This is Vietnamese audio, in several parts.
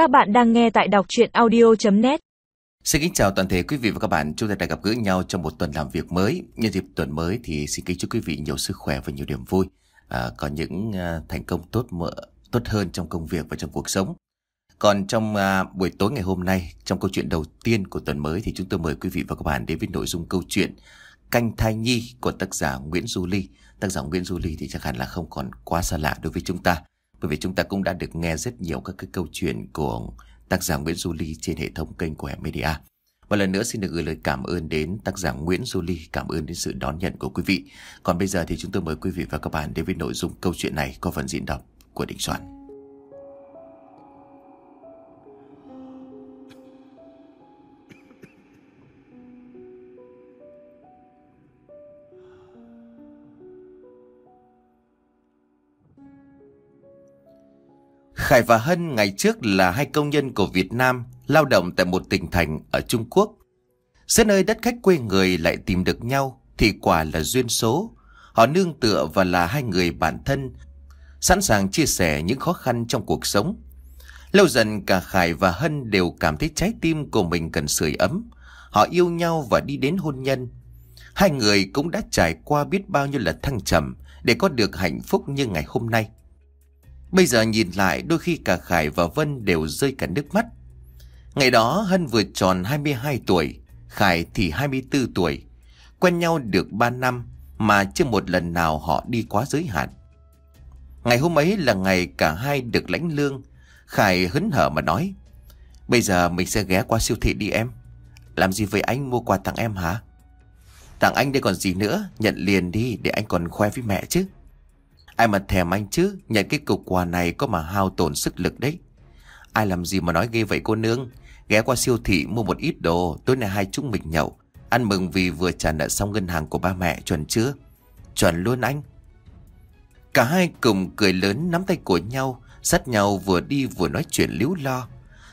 Các bạn đang nghe tại đọc chuyện audio.net Xin kính chào toàn thể quý vị và các bạn. Chúng ta đã gặp gỡ nhau trong một tuần làm việc mới. Nhân dịp tuần mới thì xin kính chúc quý vị nhiều sức khỏe và nhiều niềm vui. À, có những à, thành công tốt mỡ, tốt hơn trong công việc và trong cuộc sống. Còn trong à, buổi tối ngày hôm nay, trong câu chuyện đầu tiên của tuần mới thì chúng tôi mời quý vị và các bạn đến với nội dung câu chuyện Canh thai nhi của tác giả Nguyễn Du Ly. Tác giả Nguyễn Du Ly thì chắc hẳn là không còn quá xa lạ đối với chúng ta. Bởi vì chúng ta cũng đã được nghe rất nhiều các cái câu chuyện của tác giả Nguyễn Du Ly trên hệ thống kênh của Hẻm Media. Một lần nữa xin được gửi lời cảm ơn đến tác giả Nguyễn Du Ly, cảm ơn đến sự đón nhận của quý vị. Còn bây giờ thì chúng tôi mời quý vị và các bạn đến với nội dung câu chuyện này có phần diễn đọc của Đình Soạn. Khải và Hân ngày trước là hai công nhân của Việt Nam lao động tại một tỉnh thành ở Trung Quốc. Giữa nơi đất khách quê người lại tìm được nhau thì quả là duyên số. Họ nương tựa và là hai người bạn thân, sẵn sàng chia sẻ những khó khăn trong cuộc sống. Lâu dần cả Khải và Hân đều cảm thấy trái tim của mình cần sưởi ấm. Họ yêu nhau và đi đến hôn nhân. Hai người cũng đã trải qua biết bao nhiêu là thăng trầm để có được hạnh phúc như ngày hôm nay. Bây giờ nhìn lại đôi khi cả Khải và Vân đều rơi cả nước mắt. Ngày đó Hân vừa tròn 22 tuổi, Khải thì 24 tuổi. Quen nhau được 3 năm mà chưa một lần nào họ đi quá giới hạn. Ngày hôm ấy là ngày cả hai được lãnh lương. Khải hứng hở mà nói. Bây giờ mình sẽ ghé qua siêu thị đi em. Làm gì với anh mua quà tặng em hả? Tặng anh đây còn gì nữa, nhận liền đi để anh còn khoe với mẹ chứ. Ai mà thèm anh chứ, nhận cái cục quà này có mà hao tổn sức lực đấy. Ai làm gì mà nói ghê vậy cô nương, ghé qua siêu thị mua một ít đồ, tối nay hai chúng mình nhậu. Ăn mừng vì vừa trả nợ xong ngân hàng của ba mẹ, chuẩn chưa? Chuẩn luôn anh. Cả hai cùng cười lớn nắm tay của nhau, sát nhau vừa đi vừa nói chuyện líu lo.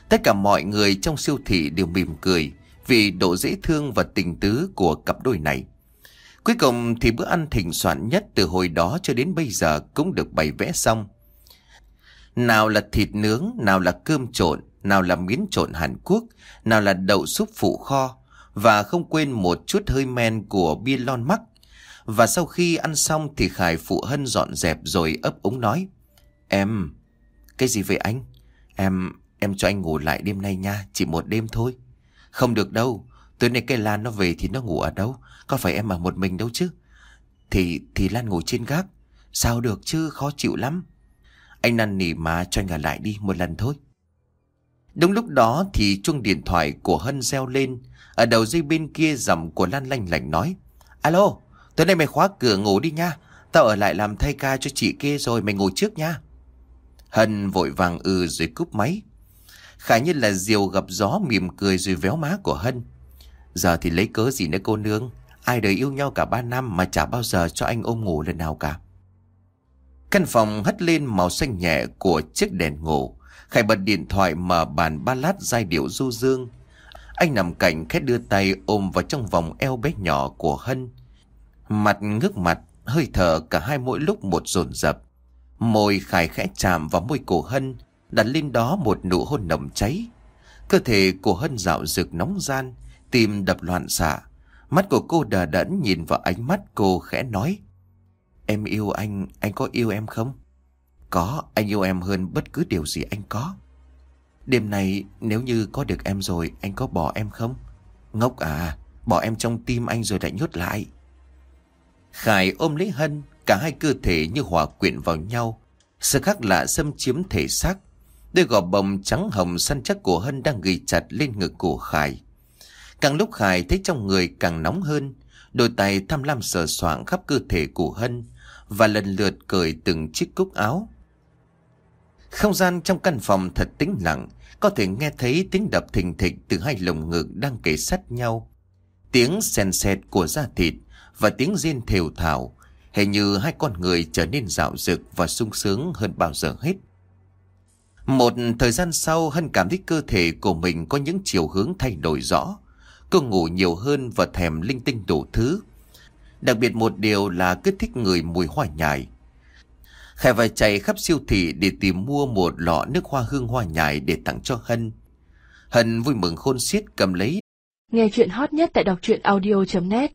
Tất cả mọi người trong siêu thị đều mỉm cười vì độ dễ thương và tình tứ của cặp đôi này. Cuối cùng thì bữa ăn thỉnh soạn nhất từ hồi đó cho đến bây giờ cũng được bày vẽ xong. Nào là thịt nướng, nào là cơm trộn, nào là miến trộn Hàn Quốc, nào là đậu súp phụ kho, và không quên một chút hơi men của bia lon mắc. Và sau khi ăn xong thì Khải phụ Hân dọn dẹp rồi ấp ống nói. Em, cái gì vậy anh? Em, em cho anh ngủ lại đêm nay nha, chỉ một đêm thôi. Không được đâu, tối nay cây Lan nó về thì nó ngủ ở đâu? Có phải em ở một mình đâu chứ? Thì thì Lan ngủ trên gác. Sao được chứ? Khó chịu lắm. Anh năn nỉ mà cho anh ở lại đi một lần thôi. Đúng lúc đó thì chuông điện thoại của Hân reo lên. Ở đầu dây bên kia giọng của Lan lanh lành nói, Alo, Tối nay mày khóa cửa ngủ đi nha. Tao ở lại làm thay ca cho chị kia rồi mày ngủ trước nha. Hân vội vàng ừ rồi cúp máy. Khả như là diều gặp gió mỉm cười rồi véo má của Hân. Giờ thì lấy cớ gì nữa cô nương Ai đời yêu nhau cả ba năm mà chả bao giờ cho anh ôm ngủ lần nào cả. Căn phòng hất lên màu xanh nhẹ của chiếc đèn ngủ. Khải bật điện thoại mở bàn ba lát giai điệu du dương. Anh nằm cạnh khét đưa tay ôm vào trong vòng eo bé nhỏ của Hân. Mặt ngước mặt, hơi thở cả hai mỗi lúc một dồn dập. Môi Khải khẽ chạm vào môi cổ Hân, đặt lên đó một nụ hôn nồng cháy. Cơ thể của Hân dạo rực nóng gian, tim đập loạn xạ. Mắt của cô đờ đẫn nhìn vào ánh mắt cô khẽ nói. Em yêu anh, anh có yêu em không? Có, anh yêu em hơn bất cứ điều gì anh có. Đêm nay nếu như có được em rồi, anh có bỏ em không? Ngốc à, bỏ em trong tim anh rồi lại nhốt lại. Khải ôm lấy Hân, cả hai cơ thể như hòa quyện vào nhau. Sự khác lạ xâm chiếm thể xác. Đôi gò bồng trắng hồng săn chắc của Hân đang ghi chặt lên ngực của Khải. Càng lúc Khải thấy trong người càng nóng hơn, đôi tay tham lam sờ soạng khắp cơ thể của Hân và lần lượt cởi từng chiếc cúc áo. Không gian trong căn phòng thật tĩnh lặng, có thể nghe thấy tiếng đập thình thịch từ hai lồng ngực đang kề sát nhau. Tiếng sen sẹt của da thịt và tiếng riêng thều thảo, hình như hai con người trở nên dạo dực và sung sướng hơn bao giờ hết. Một thời gian sau, Hân cảm thấy cơ thể của mình có những chiều hướng thay đổi rõ. Cô ngủ nhiều hơn và thèm linh tinh đủ thứ. Đặc biệt một điều là cứ thích người mùi hoa nhài. Khải phải chạy khắp siêu thị để tìm mua một lọ nước hoa hương hoa nhài để tặng cho Hân. Hân vui mừng khôn xiết cầm lấy. Nghe chuyện hot nhất tại đọc truyện audio.net